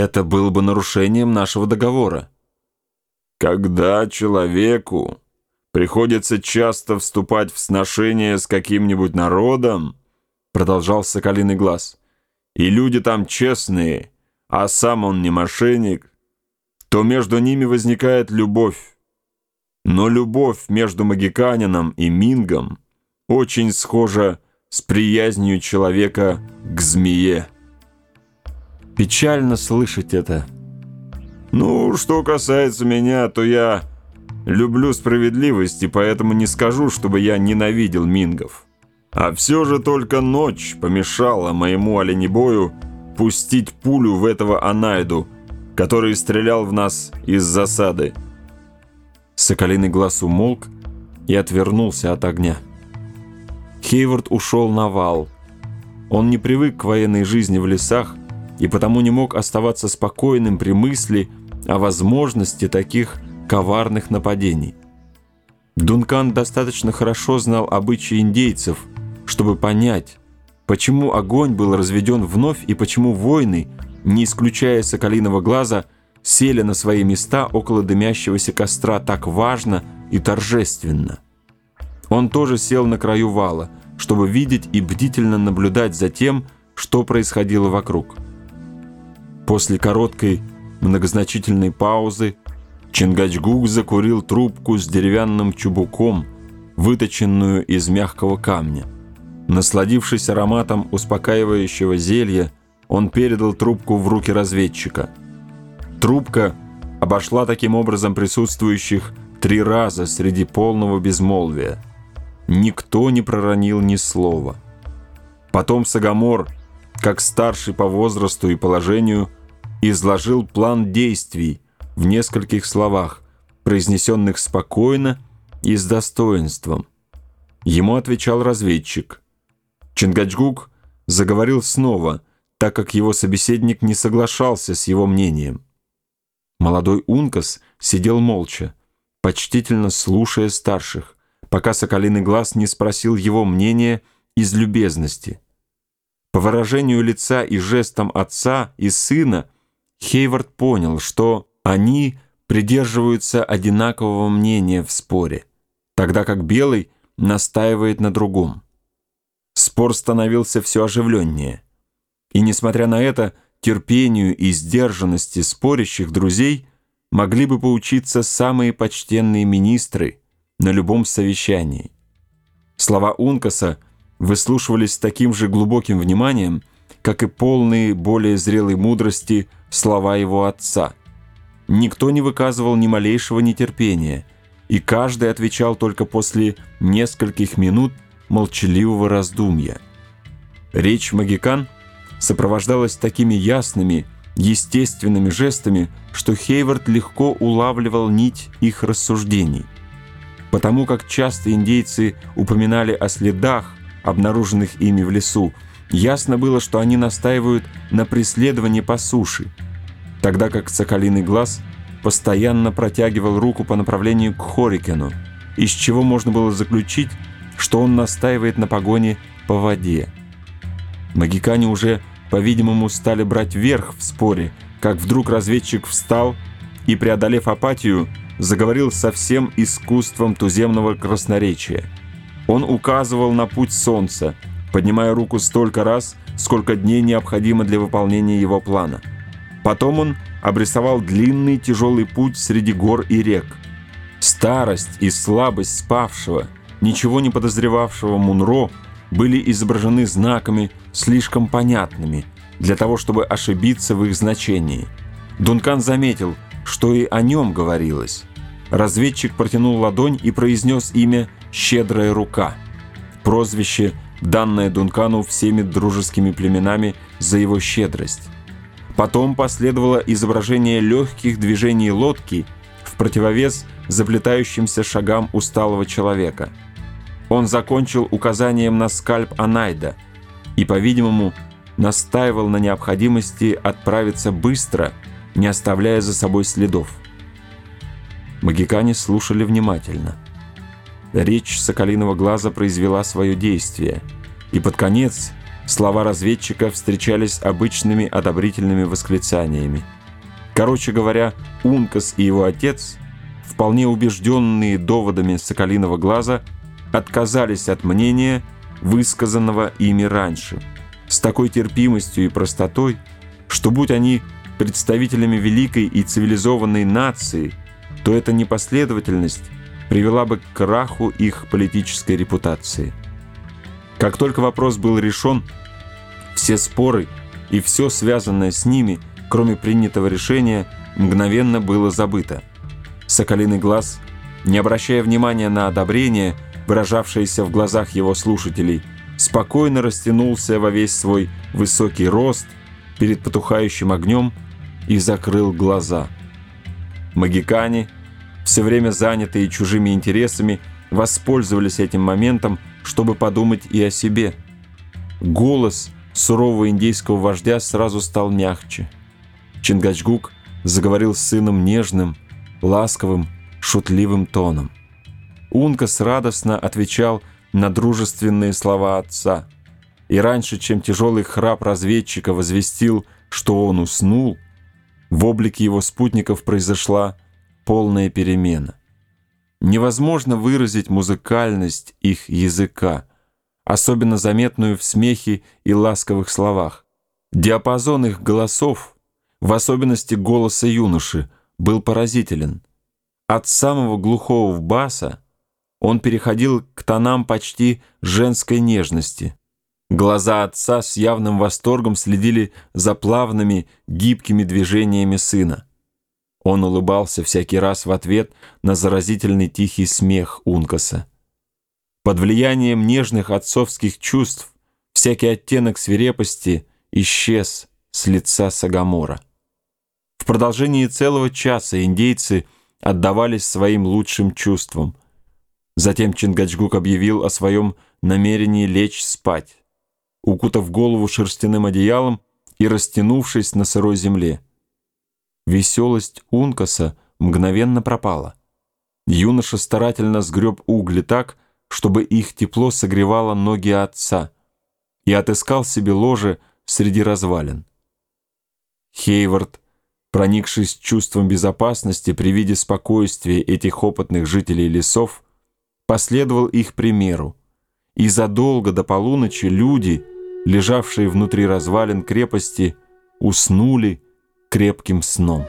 Это было бы нарушением нашего договора. Когда человеку приходится часто вступать в сношение с каким-нибудь народом, продолжал Соколиный глаз, и люди там честные, а сам он не мошенник, то между ними возникает любовь. Но любовь между магиканином и мингом очень схожа с приязнью человека к змее. Печально слышать это. Ну, что касается меня, то я люблю справедливость, и поэтому не скажу, чтобы я ненавидел мингов. А все же только ночь помешала моему оленебою пустить пулю в этого Анайду, который стрелял в нас из засады. Соколиный глаз умолк и отвернулся от огня. Хейвард ушел на вал. Он не привык к военной жизни в лесах и потому не мог оставаться спокойным при мысли о возможности таких коварных нападений. Дункан достаточно хорошо знал обычаи индейцев, чтобы понять, почему огонь был разведен вновь и почему воины, не исключая соколиного глаза, сели на свои места около дымящегося костра так важно и торжественно. Он тоже сел на краю вала, чтобы видеть и бдительно наблюдать за тем, что происходило вокруг. После короткой многозначительной паузы Чингачгук закурил трубку с деревянным чубуком, выточенную из мягкого камня. Насладившись ароматом успокаивающего зелья, он передал трубку в руки разведчика. Трубка обошла таким образом присутствующих три раза среди полного безмолвия. Никто не проронил ни слова. Потом Сагамор, как старший по возрасту и положению, изложил план действий в нескольких словах, произнесенных спокойно и с достоинством. Ему отвечал разведчик. Чингачгук заговорил снова, так как его собеседник не соглашался с его мнением. Молодой Ункас сидел молча, почтительно слушая старших, пока Соколиный Глаз не спросил его мнения из любезности. По выражению лица и жестам отца и сына – Хейвард понял, что они придерживаются одинакового мнения в споре, тогда как Белый настаивает на другом. Спор становился все оживленнее. И, несмотря на это, терпению и сдержанности спорящих друзей могли бы поучиться самые почтенные министры на любом совещании. Слова Ункаса выслушивались с таким же глубоким вниманием, как и полные более зрелой мудрости слова его отца. Никто не выказывал ни малейшего нетерпения, и каждый отвечал только после нескольких минут молчаливого раздумья. Речь магикан сопровождалась такими ясными, естественными жестами, что Хейвард легко улавливал нить их рассуждений. Потому как часто индейцы упоминали о следах, обнаруженных ими в лесу, Ясно было, что они настаивают на преследовании по суше, тогда как Соколиный глаз постоянно протягивал руку по направлению к Хорикену, из чего можно было заключить, что он настаивает на погоне по воде. Магикане уже, по-видимому, стали брать верх в споре, как вдруг разведчик встал и, преодолев апатию, заговорил со всем искусством туземного красноречия. Он указывал на путь солнца, поднимая руку столько раз, сколько дней необходимо для выполнения его плана. Потом он обрисовал длинный тяжелый путь среди гор и рек. Старость и слабость спавшего, ничего не подозревавшего Мунро были изображены знаками слишком понятными для того, чтобы ошибиться в их значении. Дункан заметил, что и о нем говорилось. Разведчик протянул ладонь и произнес имя «Щедрая рука». Прозвище – данное Дункану всеми дружескими племенами за его щедрость. Потом последовало изображение легких движений лодки в противовес заплетающимся шагам усталого человека. Он закончил указанием на скальп Анайда и, по-видимому, настаивал на необходимости отправиться быстро, не оставляя за собой следов. Магикане слушали внимательно – Речь Соколиного глаза произвела свое действие, и под конец слова разведчика встречались обычными одобрительными восклицаниями. Короче говоря, Ункас и его отец, вполне убежденные доводами Соколиного глаза, отказались от мнения, высказанного ими раньше, с такой терпимостью и простотой, что будь они представителями великой и цивилизованной нации, то эта непоследовательность привела бы к краху их политической репутации. Как только вопрос был решен, все споры и все связанное с ними, кроме принятого решения, мгновенно было забыто. Соколиный глаз, не обращая внимания на одобрение, выражавшееся в глазах его слушателей, спокойно растянулся во весь свой высокий рост перед потухающим огнем и закрыл глаза. Магикане, все время занятые чужими интересами, воспользовались этим моментом, чтобы подумать и о себе. Голос сурового индейского вождя сразу стал мягче. Чингачгук заговорил с сыном нежным, ласковым, шутливым тоном. Ункас радостно отвечал на дружественные слова отца. И раньше, чем тяжелый храп разведчика возвестил, что он уснул, в облике его спутников произошла полная перемена. Невозможно выразить музыкальность их языка, особенно заметную в смехе и ласковых словах. Диапазон их голосов, в особенности голоса юноши, был поразителен. От самого глухого в баса он переходил к тонам почти женской нежности. Глаза отца с явным восторгом следили за плавными, гибкими движениями сына. Он улыбался всякий раз в ответ на заразительный тихий смех Ункаса. Под влиянием нежных отцовских чувств всякий оттенок свирепости исчез с лица Сагамора. В продолжении целого часа индейцы отдавались своим лучшим чувствам. Затем Чингачгук объявил о своем намерении лечь спать, укутав голову шерстяным одеялом и растянувшись на сырой земле. Веселость Ункаса мгновенно пропала. Юноша старательно сгреб угли так, чтобы их тепло согревало ноги отца, и отыскал себе ложе среди развалин. Хейвард, проникшись чувством безопасности при виде спокойствия этих опытных жителей лесов, последовал их примеру, и задолго до полуночи люди, лежавшие внутри развалин крепости, уснули крепким сном.